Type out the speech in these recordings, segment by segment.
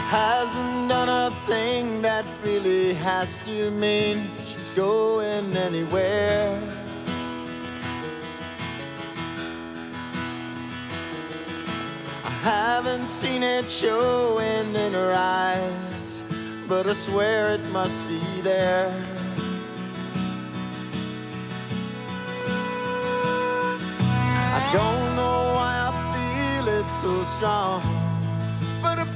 hasn't done a thing that really has to mean she's going anywhere. I haven't seen it showing in her eyes, but I swear it must be there. I don't know why I feel it so strong, but I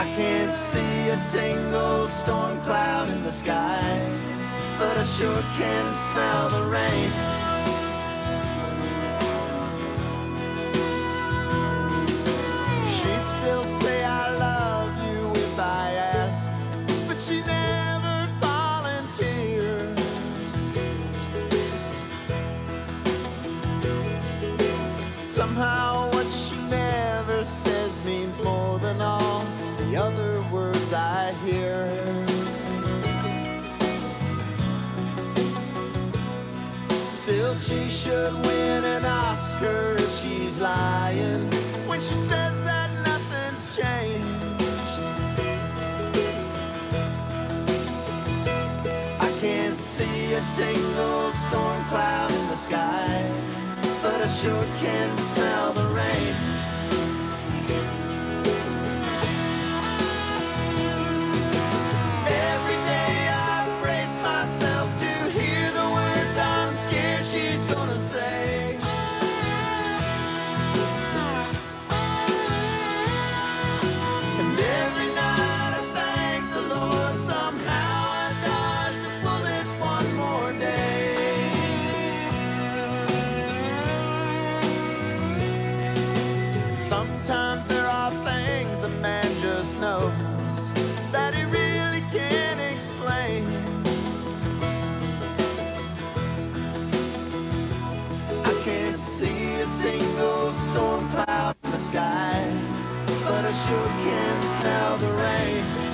I can't see a single storm cloud in the sky, but I sure can smell the rain. She'd still say I love you if I asked, but she never volunteers. Somehow what she never says means more than all the other words I hear. Still, she should win an Oscar if she's lying when she says that nothing's changed. I can't see a single storm cloud in the sky, but I sure can smell the rain. Sometimes there are things a man just knows that he really can't explain. I can't see a single storm cloud in the sky, but I sure can smell the rain.